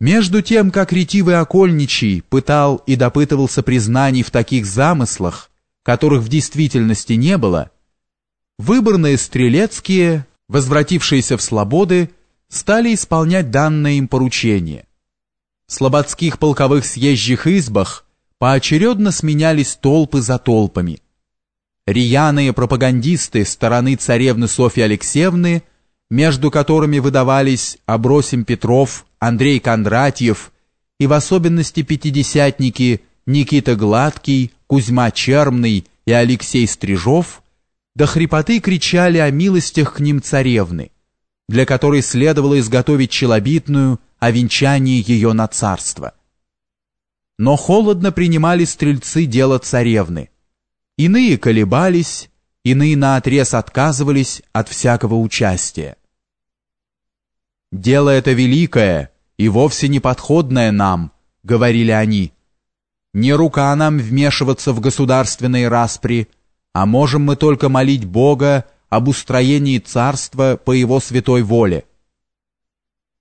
Между тем, как ретивый окольничий пытал и допытывался признаний в таких замыслах, которых в действительности не было, выборные стрелецкие, возвратившиеся в слободы, стали исполнять данное им поручение. В слободских полковых съезжих избах поочередно сменялись толпы за толпами. Рьяные пропагандисты стороны царевны Софьи Алексеевны, между которыми выдавались Абросим Петров, Андрей Кондратьев и в особенности пятидесятники Никита Гладкий, Кузьма Чермный и Алексей Стрижов, до хрипоты кричали о милостях к ним царевны, для которой следовало изготовить челобитную о венчании ее на царство. Но холодно принимали стрельцы дело царевны. Иные колебались, иные наотрез отказывались от всякого участия. «Дело это великое и вовсе не подходное нам», — говорили они. «Не рука нам вмешиваться в государственные распри, а можем мы только молить Бога об устроении царства по его святой воле».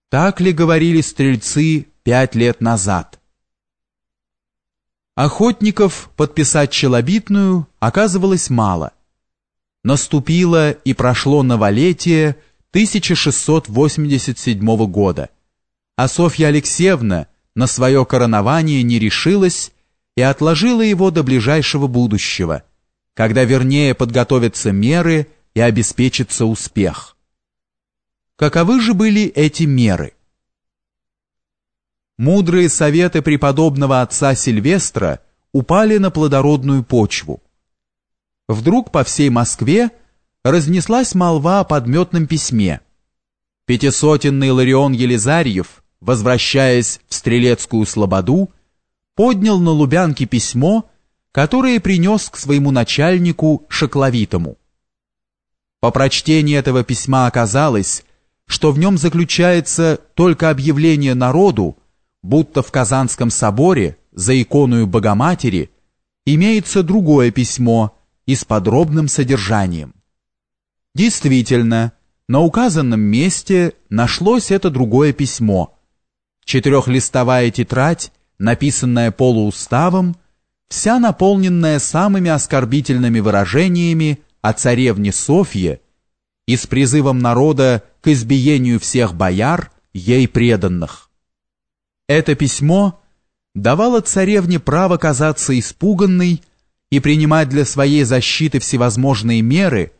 Так ли говорили стрельцы пять лет назад? Охотников подписать челобитную оказывалось мало. Наступило и прошло новолетие 1687 года, а Софья Алексеевна на свое коронование не решилась и отложила его до ближайшего будущего, когда вернее подготовятся меры и обеспечится успех. Каковы же были эти меры? Мудрые советы преподобного отца Сильвестра упали на плодородную почву. Вдруг по всей Москве разнеслась молва о подметном письме. Пятисотенный Ларион Елизарьев, возвращаясь в Стрелецкую Слободу, поднял на Лубянке письмо, которое принес к своему начальнику Шокловитому. По прочтении этого письма оказалось, что в нем заключается только объявление народу, будто в Казанском соборе за иконую Богоматери имеется другое письмо и с подробным содержанием. Действительно, на указанном месте нашлось это другое письмо. Четырехлистовая тетрадь, написанная полууставом, вся наполненная самыми оскорбительными выражениями о царевне Софье и с призывом народа к избиению всех бояр, ей преданных. Это письмо давало царевне право казаться испуганной и принимать для своей защиты всевозможные меры –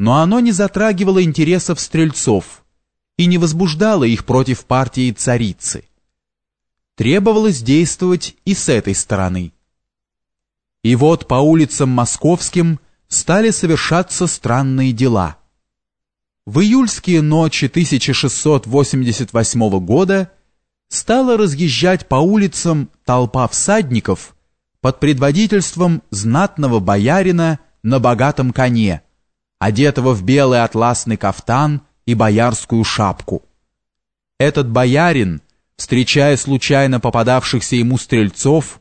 но оно не затрагивало интересов стрельцов и не возбуждало их против партии царицы. Требовалось действовать и с этой стороны. И вот по улицам московским стали совершаться странные дела. В июльские ночи 1688 года стала разъезжать по улицам толпа всадников под предводительством знатного боярина на богатом коне – одетого в белый атласный кафтан и боярскую шапку. Этот боярин, встречая случайно попадавшихся ему стрельцов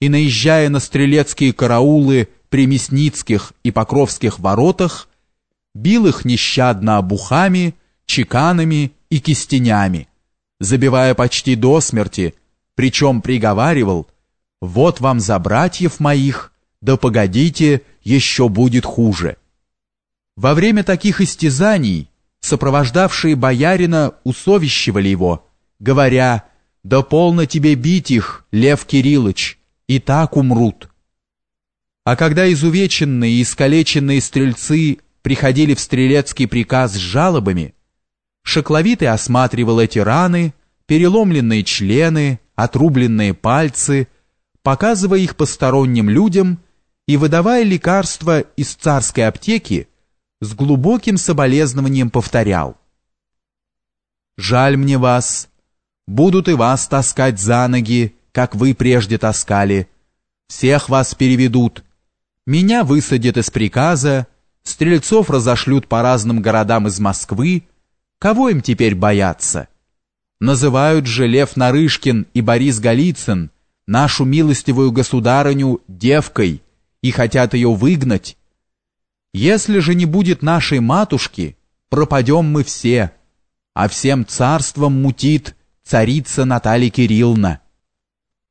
и наезжая на стрелецкие караулы при Мясницких и Покровских воротах, бил их нещадно обухами, чеканами и кистенями, забивая почти до смерти, причем приговаривал «Вот вам за братьев моих, да погодите, еще будет хуже». Во время таких истязаний сопровождавшие боярина усовещивали его, говоря «Да полно тебе бить их, Лев Кириллыч, и так умрут». А когда изувеченные и искалеченные стрельцы приходили в стрелецкий приказ с жалобами, Шокловитый осматривал эти раны, переломленные члены, отрубленные пальцы, показывая их посторонним людям и выдавая лекарства из царской аптеки, с глубоким соболезнованием повторял. «Жаль мне вас. Будут и вас таскать за ноги, как вы прежде таскали. Всех вас переведут. Меня высадят из приказа, стрельцов разошлют по разным городам из Москвы. Кого им теперь бояться? Называют же Лев Нарышкин и Борис Голицын нашу милостивую государыню девкой и хотят ее выгнать, если же не будет нашей матушки, пропадем мы все, а всем царством мутит царица Наталья Кирилловна.